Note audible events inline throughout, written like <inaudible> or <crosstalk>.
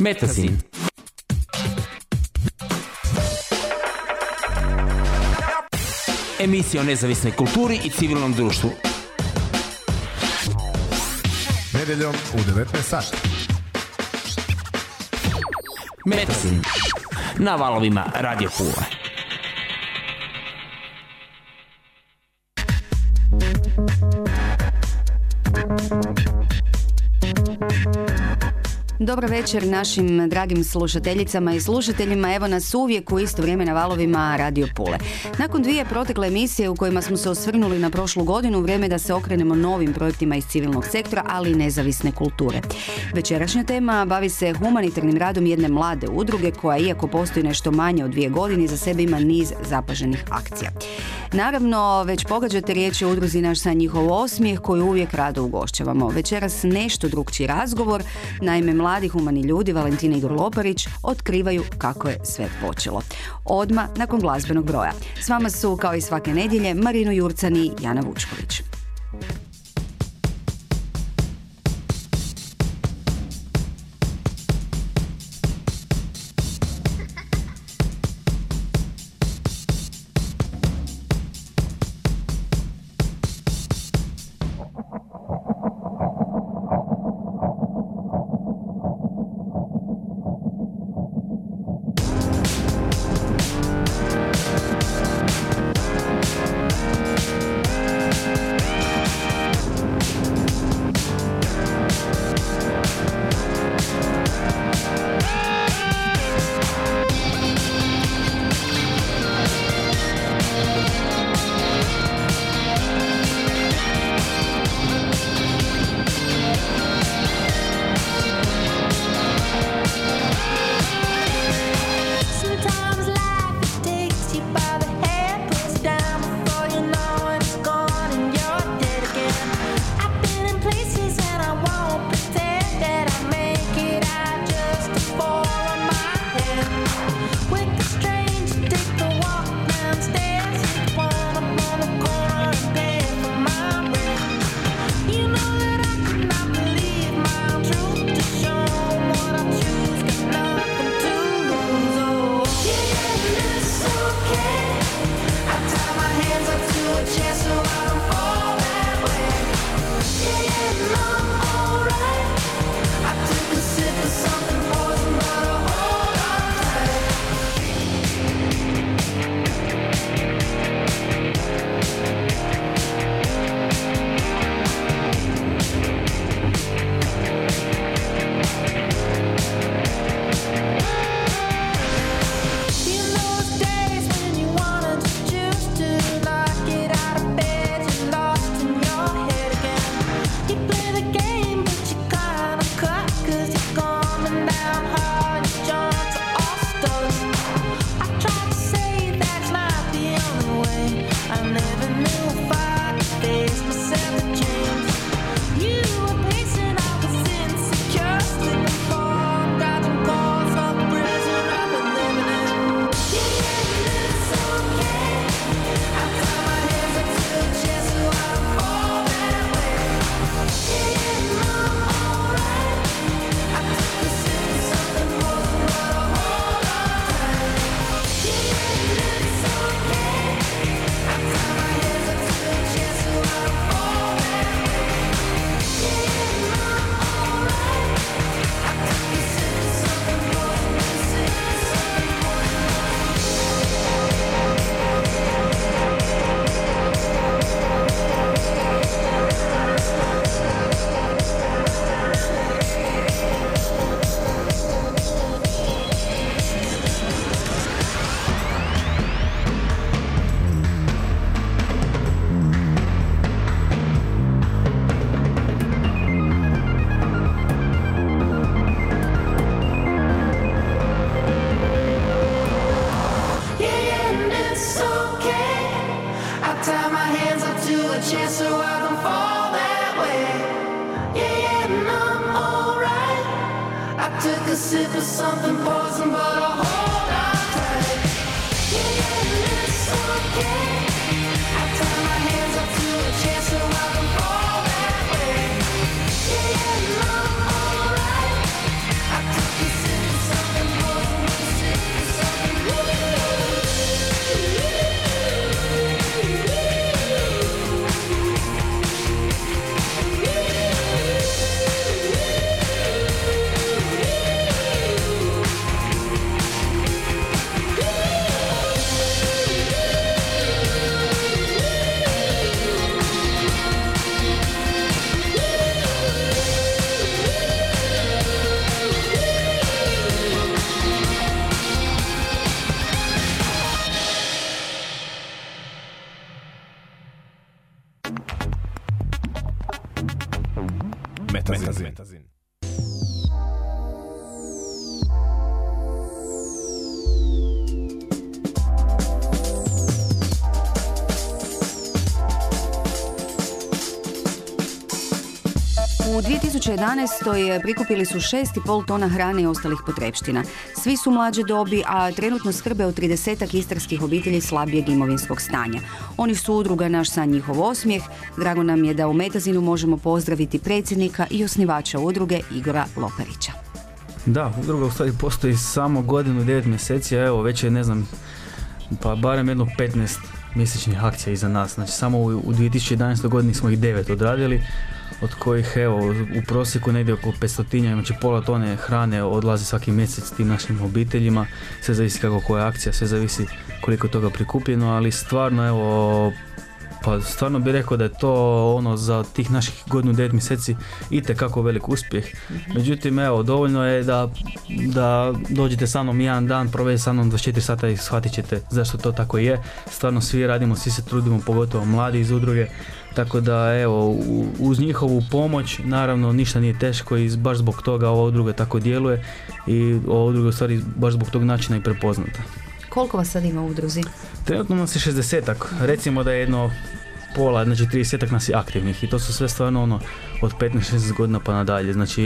Metasin. Emisija o nezavisnoj kulturi i civilnom društvu. Nedeljom u 19 sati. Metasin. Na valovima Radio Pula. Dobro večer našim dragim slušateljicama i slušateljima. Evo nas uvijek u isto vrijeme na valovima Radio Pule. Nakon dvije protekle emisije u kojima smo se osvrnuli na prošlu godinu, vrijeme da se okrenemo novim projektima iz civilnog sektora, ali i nezavisne kulture. Večerašnja tema bavi se humanitarnim radom jedne mlade udruge koja, iako postoji nešto manje od dvije godine, za sebe ima niz zapaženih akcija. Naravno, već pogađate riječ o udruzi Naš sa njihov osmijeh koju uvijek rado ugošćavamo. Večeras nešto drugčiji razgovor, naime mladi mladi humani ljudi Valentina Igor Loparić otkrivaju kako je sve počelo. Odma nakon glazbenog broja. S vama su, kao i svake nedjelje, Marino Jurcani i Jana Vučković. 2011. prikupili su 6,5 tona hrane i ostalih potrepština. Svi su mlađe dobi, a trenutno skrbe o 30 istarskih obitelji slabijeg imovinskog stanja. Oni su udruga Naš san njihov osmijeh. Drago nam je da u Metazinu možemo pozdraviti predsjednika i osnivača udruge Igora Loparića. Da, udruga u stvari postoji samo godinu i 9 mjeseci, a evo već je ne znam, pa barem jedno 15 mjesečnih akcija iza nas. Znači samo u, u 2011. godini smo ih 9 odradili, od kojih evo u prosjeku negdje oko 500, znači pola tone hrane odlazi svaki mjesec tim našim obiteljima, sve zavisi kako koja akcija, sve zavisi koliko toga prikupljeno, ali stvarno evo pa stvarno bih rekao da je to ono za tih naših godinu devet mjeseci itekako velik uspjeh. Međutim, evo, dovoljno je da, da dođete sa mnom jedan dan, provedete sa mnom 24 sata i shvatit ćete zašto to tako je. Stvarno svi radimo, svi se trudimo, pogotovo mladi iz udruge. Tako da evo, uz njihovu pomoć naravno ništa nije teško i baš zbog toga ova udruga tako djeluje i ova udruga u stvari baš zbog tog načina i prepoznata. Koliko vas sad ima u udruzi? Trenutno nas je 60 recimo da je jedno pola, znači 30 nas je aktivnih i to su sve stvarno ono od 15-16 godina pa nadalje. Znači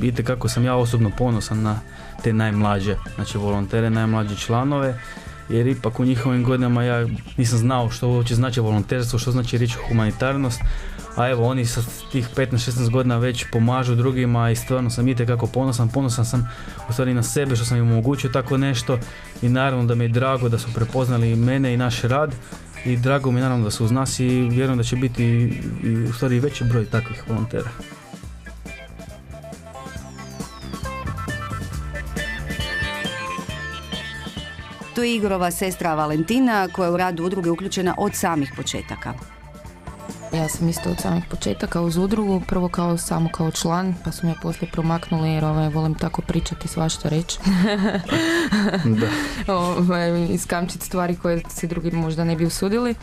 vidite kako sam ja osobno ponosan na te najmlađe, znači volontere, najmlađe članove jer ipak u njihovim godinama ja nisam znao što uopće znači volonterstvo, što znači riječ humanitarnost, a evo oni sa tih 15-16 godina već pomažu drugima i stvarno sam itekako ponosan, ponosan sam u stvari na sebe što sam im omogućio tako nešto i naravno da mi je drago da su prepoznali i mene i naš rad i drago mi je naravno da su uz nas i vjerujem da će biti u stvari veći broj takvih volontera. Tu je Igorova sestra Valentina koja je u radu udruge uključena od samih početaka. Ja sam isto od samih početaka uz udrugu, prvo kao samo kao član, pa su me poslije promaknuli jer ovaj, volim tako pričati svašta reći. <laughs> Da. <laughs> ovaj, iskamčiti stvari koje se drugi možda ne bi usudili.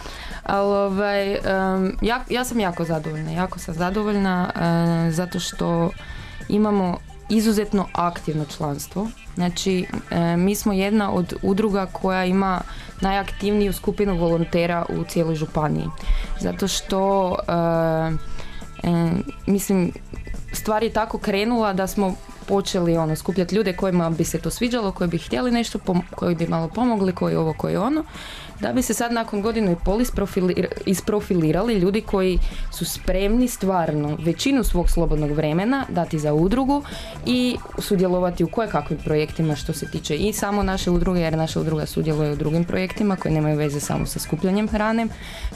Ali ovaj, em, ja, ja sam jako zadovoljna, jako sam zadovoljna e, zato što imamo izuzetno aktivno članstvo. Znači, e, mi smo jedna od udruga koja ima najaktivniju skupinu volontera u cijeloj županiji. Zato što, e, e, mislim, stvar je tako krenula da smo počeli ono skupljati ljude kojima bi se to sviđalo, koji bi htjeli nešto, koji bi malo pomogli, koji ovo, koji ono, da bi se sad nakon godinu i pol isprofilir- isprofilirali ljudi koji su spremni stvarno većinu svog slobodnog vremena dati za udrugu i sudjelovati u kojekakvim projektima što se tiče i samo naše udruge, jer naša udruga sudjeluje u drugim projektima koji nemaju veze samo sa skupljanjem hrane,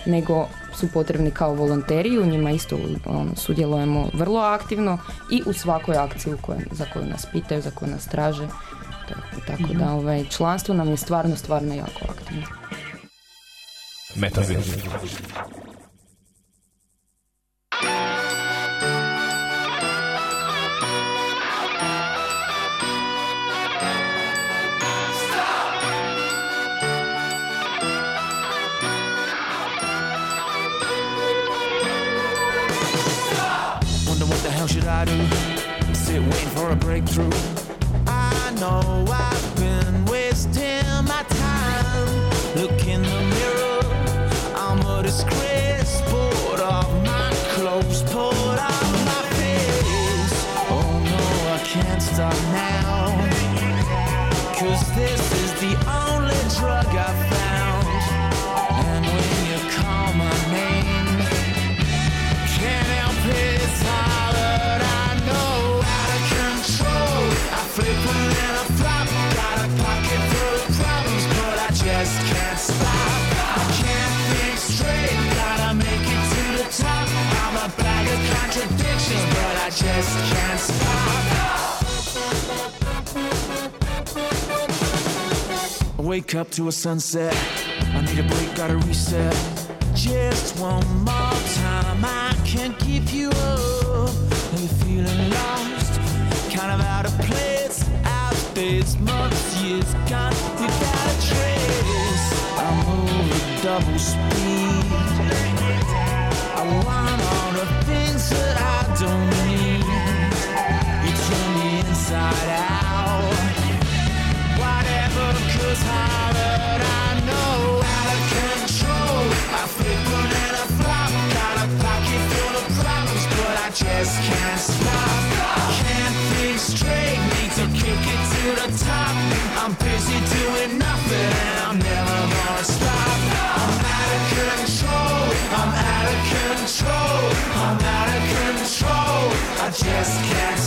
nego su potrebni kao volonteri, u njima isto ono, sudjelujemo vrlo aktivno i u svakoj akciji u kojoj- za koju nas pitaju, za koju nas traže. Tako, tako da ovaj, članstvo nam je stvarno, stvarno jako aktivno. Hell should I do? Sit waiting for a breakthrough. I know I've wake up to a sunset. I need a break, gotta reset. Just one more time, I can't keep you up. Are you feeling lost? Kind of out of place, out space. Months, years gone without a trace. I move at double speed. I want all the things that I don't need inside out. Whatever, cause hollered, I know. Out of control, I flip and I flop. Got a pocket full of problems, but I just can't stop. Can't think straight, need to kick it to the top. I'm busy doing nothing, and I'm never gonna stop. I'm out of control, I'm out of control, I'm out of control. I just can't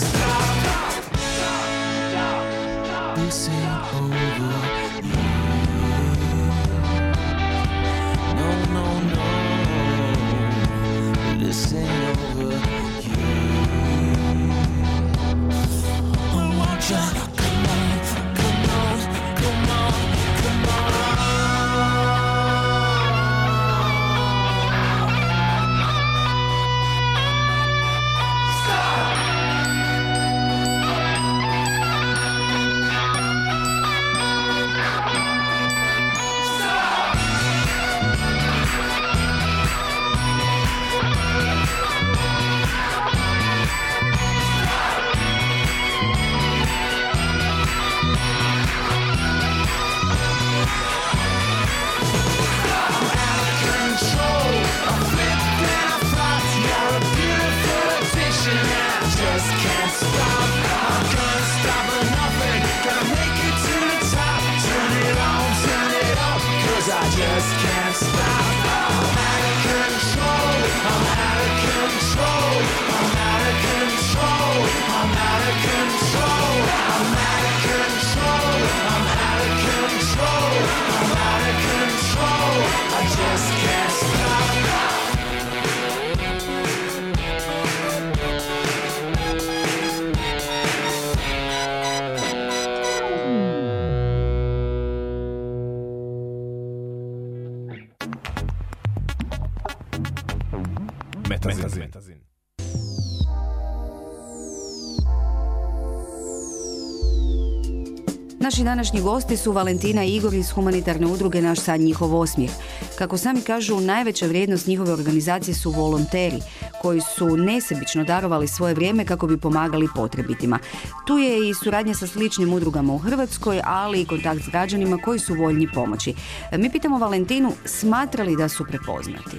Naši današnji gosti su Valentina i Igor iz humanitarne udruge Naš sad njihov osmijeh. Kako sami kažu, najveća vrijednost njihove organizacije su volonteri, koji su nesebično darovali svoje vrijeme kako bi pomagali potrebitima. Tu je i suradnja sa sličnim udrugama u Hrvatskoj, ali i kontakt s građanima koji su voljni pomoći. Mi pitamo Valentinu, smatra li da su prepoznati?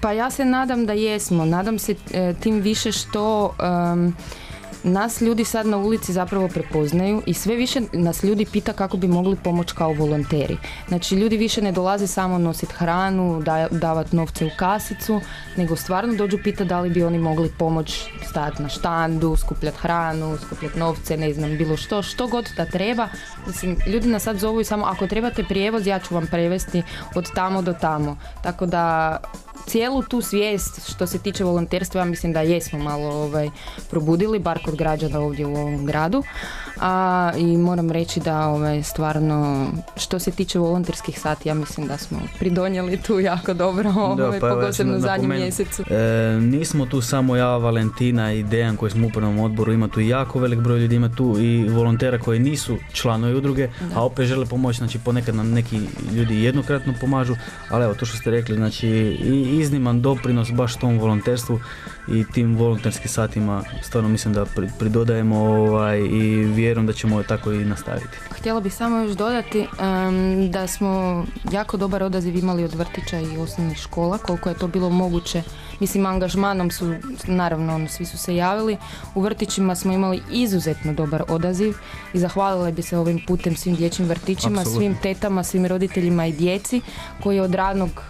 Pa ja se nadam da jesmo. Nadam se e, tim više što em, nas ljudi sad na ulici zapravo prepoznaju i sve više nas ljudi pita kako bi mogli pomoći kao volonteri. Znači ljudi više ne dolaze samo nositi hranu, da, davati novce u kasicu, nego stvarno dođu pita da li bi oni mogli pomoći stajati na štandu, skupljati hranu, skupljati novce, ne znam, bilo što, što god da treba. Mislim, ljudi nas sad zovu samo ako trebate prijevoz, ja ću vam prevesti od tamo do tamo. Tako da cijelu tu svijest što se tiče volonterstva ja mislim da jesmo malo ovaj, probudili, bar kod građana ovdje u ovom gradu. A, I moram reći da ovaj, stvarno što se tiče volonterskih sati ja mislim da smo pridonijeli tu jako dobro, ovaj, pa evo, ja zadnjem mjesecu. E, nismo tu samo ja, Valentina i Dejan koji smo u upravnom odboru, ima tu jako velik broj ljudi, ima tu i volontera koji nisu članovi udruge, a opet žele pomoći, znači ponekad nam neki ljudi jednokratno pomažu, ali evo to što ste rekli, znači i izniman doprinos baš tom volonterstvu i tim volonterskim satima, stvarno mislim da pri- pridodajemo ovaj, i vjerujem da ćemo tako i nastaviti. Htjela bih samo još dodati em, da smo jako dobar odaziv imali od vrtića i osnovnih škola, koliko je to bilo moguće. Mislim, angažmanom su, naravno, ono, svi su se javili. U vrtićima smo imali izuzetno dobar odaziv i zahvalila bi se ovim putem svim dječjim vrtićima, Apsolutno. svim tetama, svim roditeljima i djeci koji od ranog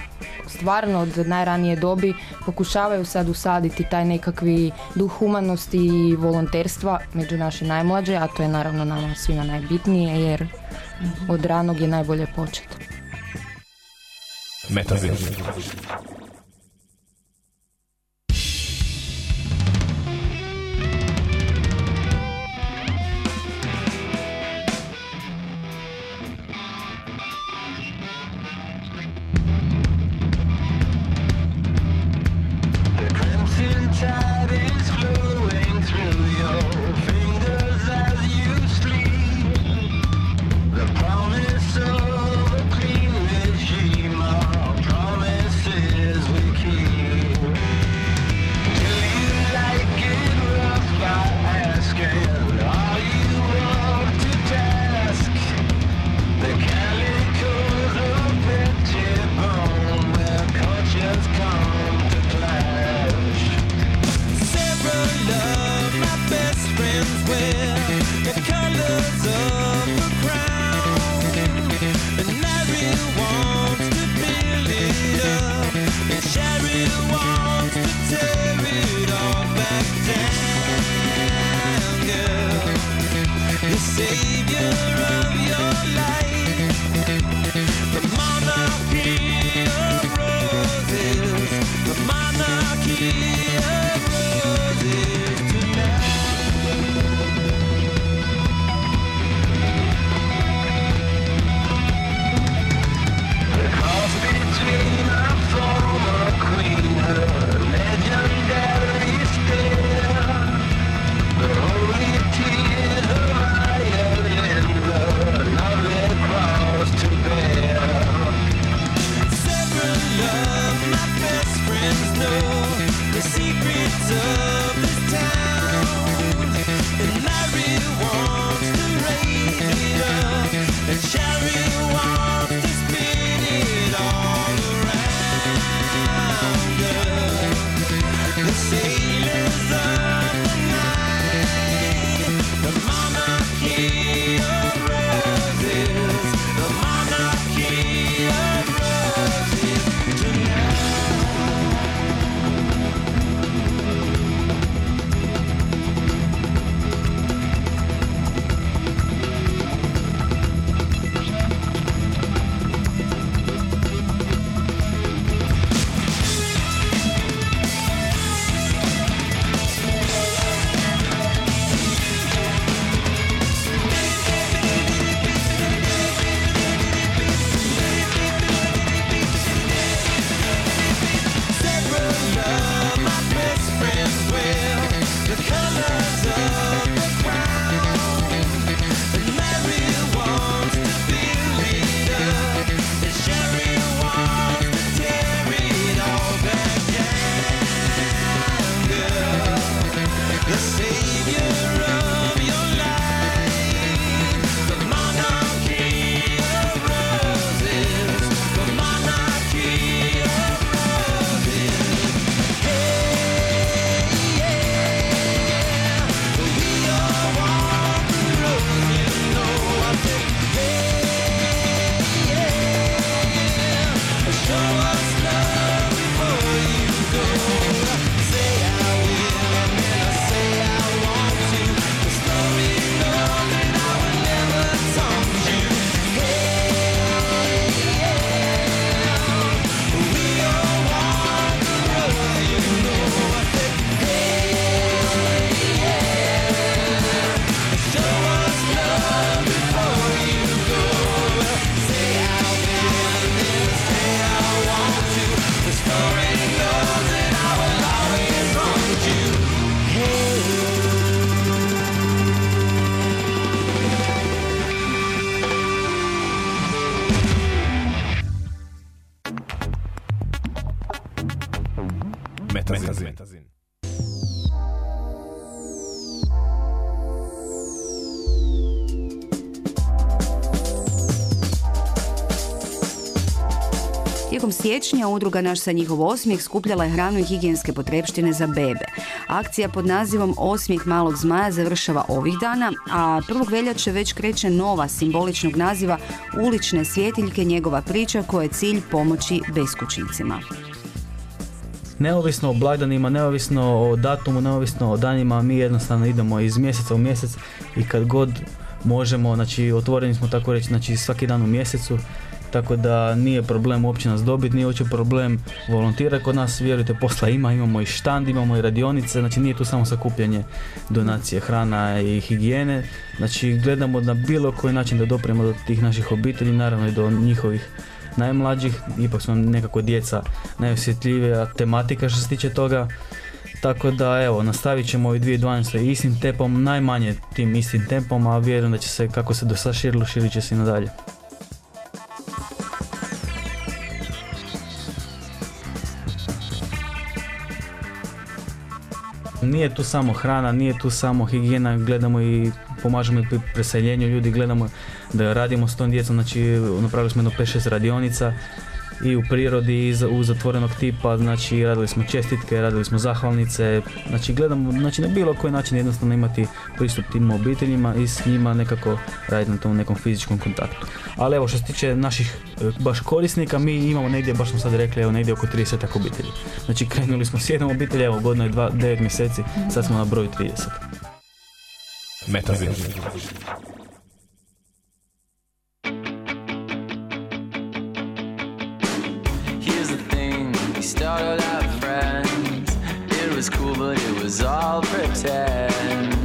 stvarno od najranije dobi pokušavaju sad usaditi taj nekakvi duh humanosti i volonterstva među naše najmlađe, a to je naravno nama svima najbitnije jer od ranog je najbolje početi. Siječnja udruga Naš sa njihov osmijeh skupljala je hranu i higijenske potrepštine za bebe. Akcija pod nazivom Osmijeh malog zmaja završava ovih dana, a 1. veljače već kreće nova simboličnog naziva Ulične svjetiljke njegova priča koja je cilj pomoći beskućnicima. Neovisno o blagdanima, neovisno o datumu, neovisno o danima, mi jednostavno idemo iz mjeseca u mjesec i kad god možemo, znači otvoreni smo tako reći, znači svaki dan u mjesecu, tako da nije problem uopće nas dobiti, nije uopće problem volontirati kod nas, vjerujte posla ima, imamo i štand, imamo i radionice, znači nije tu samo sakupljanje donacije hrana i higijene, znači gledamo na bilo koji način da dopremo do tih naših obitelji, naravno i do njihovih najmlađih, ipak nam nekako djeca najosjetljivija tematika što se tiče toga. Tako da evo, nastavit ćemo i 2012. istim tempom, najmanje tim istim tempom, a vjerujem da će se kako se do sad širilo, širit će se i nadalje. Nije tu samo hrana, nije tu samo higijena, gledamo i pomažemo i pri preseljenju ljudi, gledamo da radimo s tom djecom, znači napravili smo jedno 5-6 radionica i u prirodi i u zatvorenog tipa, znači radili smo čestitke, radili smo zahvalnice, znači gledamo znači na bilo koji način jednostavno imati pristup tim obiteljima i s njima nekako raditi na tom nekom fizičkom kontaktu. Ali evo što se tiče naših e, baš korisnika, mi imamo negdje, baš smo sad rekli, evo negdje oko 30 obitelji. Znači krenuli smo s jednom obitelji, evo godina je 9 mjeseci, sad smo na broju 30. Metazin. Out friends. It was cool, but it was all pretend.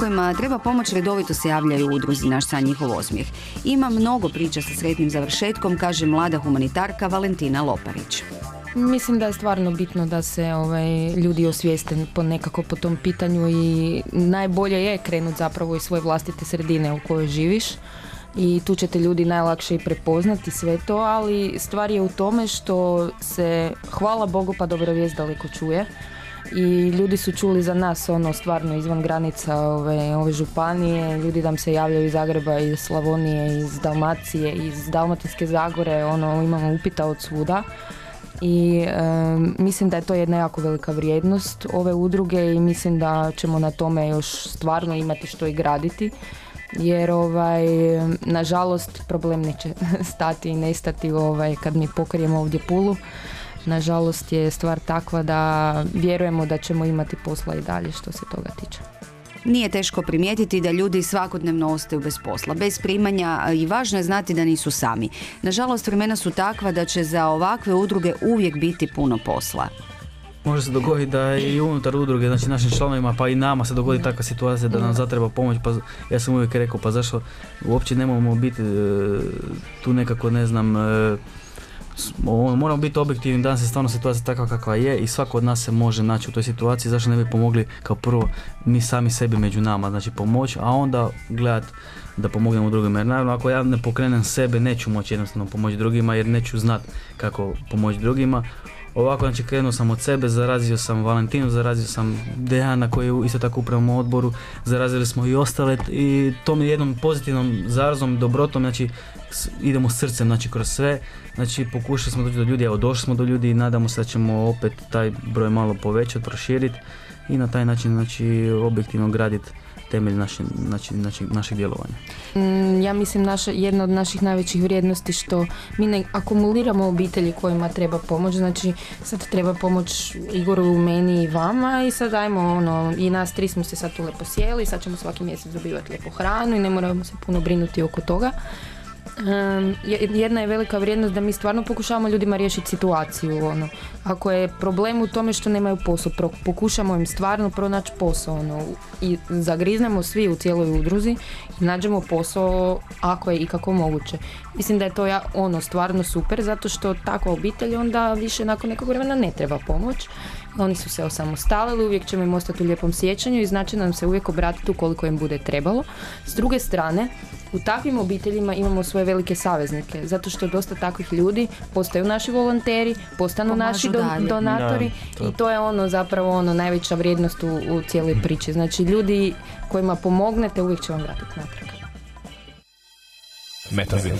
Kojima treba pomoć redovito se javljaju u udruzi Naš san njihov osmijeh. Ima mnogo priča sa sretnim završetkom, kaže mlada humanitarka Valentina Loparić. Mislim da je stvarno bitno da se ovaj, ljudi osvijeste po nekako po tom pitanju i najbolje je krenut zapravo iz svoje vlastite sredine u kojoj živiš i tu ćete ljudi najlakše i prepoznati sve to, ali stvar je u tome što se, hvala Bogu, pa dobra vijest daleko čuje i ljudi su čuli za nas ono stvarno izvan granica ove, ove županije, ljudi nam se javljaju iz Zagreba, iz Slavonije, iz Dalmacije, iz Dalmatinske Zagore, ono imamo upita od svuda. I em, mislim da je to jedna jako velika vrijednost ove udruge i mislim da ćemo na tome još stvarno imati što i graditi. Jer ovaj nažalost problem neće <laughs> stati i nestati ovaj kad mi pokrijemo ovdje pulu nažalost je stvar takva da vjerujemo da ćemo imati posla i dalje što se toga tiče Nije teško primijetiti da ljudi svakodnevno ostaju bez posla, bez primanja a i važno je znati da nisu sami. Nažalost, vremena su takva da će za ovakve udruge uvijek biti puno posla. Može se dogoditi da i unutar udruge, znači našim članovima, pa i nama se dogodi takva situacija da nam zatreba pomoć, pa ja sam uvijek rekao, pa zašto uopće nemamo biti e, tu nekako, ne znam, e, moramo biti objektivni, danas je stvarno situacija takva kakva je i svako od nas se može naći u toj situaciji, zašto ne bi pomogli kao prvo mi sami sebi među nama, znači pomoć, a onda gledat da pomognemo drugima. Jer naravno ako ja ne pokrenem sebe neću moći jednostavno pomoći drugima jer neću znat kako pomoći drugima. Ovako znači krenuo sam od sebe, zarazio sam Valentinu, zarazio sam Dejana koji je isto tako u upravnom odboru, zarazili smo i ostale i tom jednom pozitivnom zarazom, dobrotom, znači idemo srcem znači kroz sve, znači pokušali smo doći do ljudi, evo došli smo do ljudi i nadamo se da ćemo opet taj broj malo povećati, proširiti i na taj način znači objektivno graditi temelj naše, znači, znači, našeg djelovanja. Mm, Ja mislim naša, jedna od naših najvećih vrijednosti što mi ne akumuliramo obitelji kojima treba pomoć, znači sad treba pomoć Igoru, meni i vama i sad dajmo ono, i nas tri smo se sad tu lepo sjeli, sad ćemo svaki mjesec dobivati lijepu hranu i ne moramo se puno brinuti oko toga. Je- jedna je velika vrijednost da mi stvarno pokušavamo ljudima riješiti situaciju. Ono. Ako je problem u tome što nemaju posao, pro- pokušamo im stvarno pronaći posao. Ono, I zagriznemo svi u cijeloj udruzi i nađemo posao ako je i kako moguće. Mislim da je to ja, ono stvarno super zato što takva obitelj onda više nakon nekog vremena ne treba pomoć. Oni su se osamostalili, uvijek ćemo im ostati u lijepom sjećanju i znači nam se uvijek obratiti ukoliko im bude trebalo. S druge strane, u takvim obiteljima imamo svoje velike saveznike, zato što dosta takvih ljudi postaju naši volonteri, postanu Pomažu naši don- dalje. donatori Da, to- i to je ono zapravo ono najveća vrijednost u, u cijeloj priči. Znači ljudi kojima pomognete uvijek će vam vratiti natrag. Metavir.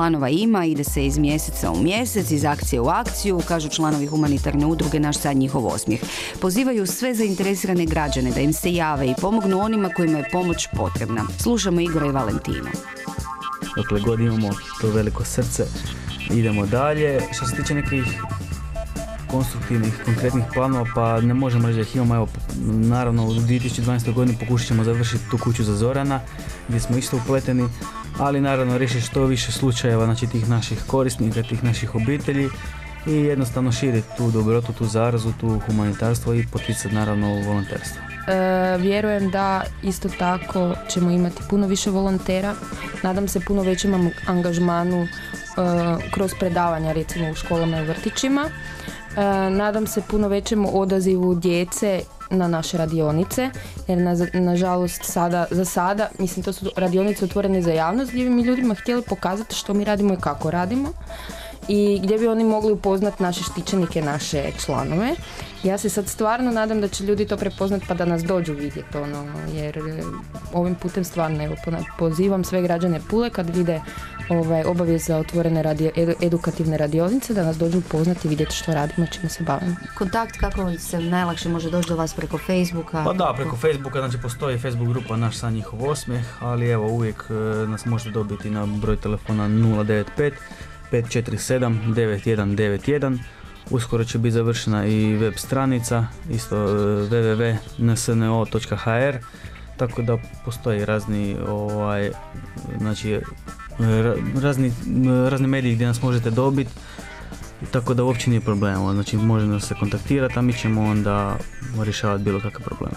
Planova ima, ide se iz mjeseca u mjesec, iz akcije u akciju, kažu članovi humanitarne udruge Naš sad njihov osmijeh. Pozivaju sve zainteresirane građane da im se jave i pomognu onima kojima je pomoć potrebna. Slušamo Igora i Valentinu. Dokle god imamo to veliko srce, idemo dalje. Što se tiče nekih konstruktivnih, konkretnih planova, pa ne možemo reći da ih imamo. Evo, naravno, u 2012. godini pokušat ćemo završiti tu kuću za Zorana, gdje smo isto upleteni, ali naravno riješiti što više slučajeva, znači tih naših korisnika, tih naših obitelji i jednostavno širiti tu dobrotu, tu zarazu, tu humanitarstvo i poticati naravno volonterstvo. E, vjerujem da isto tako ćemo imati puno više volontera. Nadam se puno većem angažmanu e, kroz predavanja recimo u školama i vrtićima. E, nadam se puno većem odazivu djece na naše radionice, jer na, nažalost sada, za sada, mislim to su radionice otvorene za javnost gdje bi mi ljudima htjeli pokazati što mi radimo i kako radimo i gdje bi oni mogli upoznati naše štićenike, naše članove. Ja se sad stvarno nadam da će ljudi to prepoznati pa da nas dođu vidjeti ono, jer e, ovim putem stvarno evo, pozivam sve građane Pule kad vide ovaj, obavijest za otvorene radio, edu- edukativne radionice da nas dođu upoznati i vidjeti što radimo, čime se bavimo. Kontakt kako se najlakše može doći do vas preko Facebooka? Pa da, preko Facebooka, znači postoji Facebook grupa Naš san njihov osmijeh, ali evo uvijek e, nas možete dobiti na broj telefona 095 547 9191. Uskoro će biti završena i web stranica, isto e, www.nsno.hr tako da postoji razni ovaj znači e, ra- razni, razni mediji gdje nas možete dobiti tako da uopće nije problema, znači može nas se kontaktirati, a mi ćemo onda rješavati bilo kakve probleme.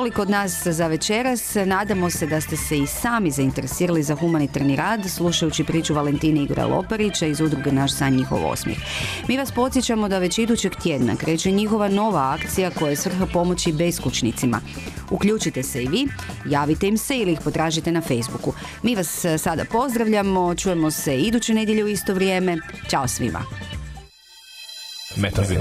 Toliko od nas za večeras. Nadamo se da ste se i sami zainteresirali za humanitarni rad slušajući priču Valentine Igora Loparića iz udruge Naš san njihov osmijeh. Mi vas podsjećamo da već idućeg tjedna kreće njihova nova akcija koja je svrha pomoći beskućnicima. Uključite se i vi, javite im se ili ih potražite na Facebooku. Mi vas eh, sada pozdravljamo, čujemo se iduće nedjelje u isto vrijeme. Ćao svima! Metazin.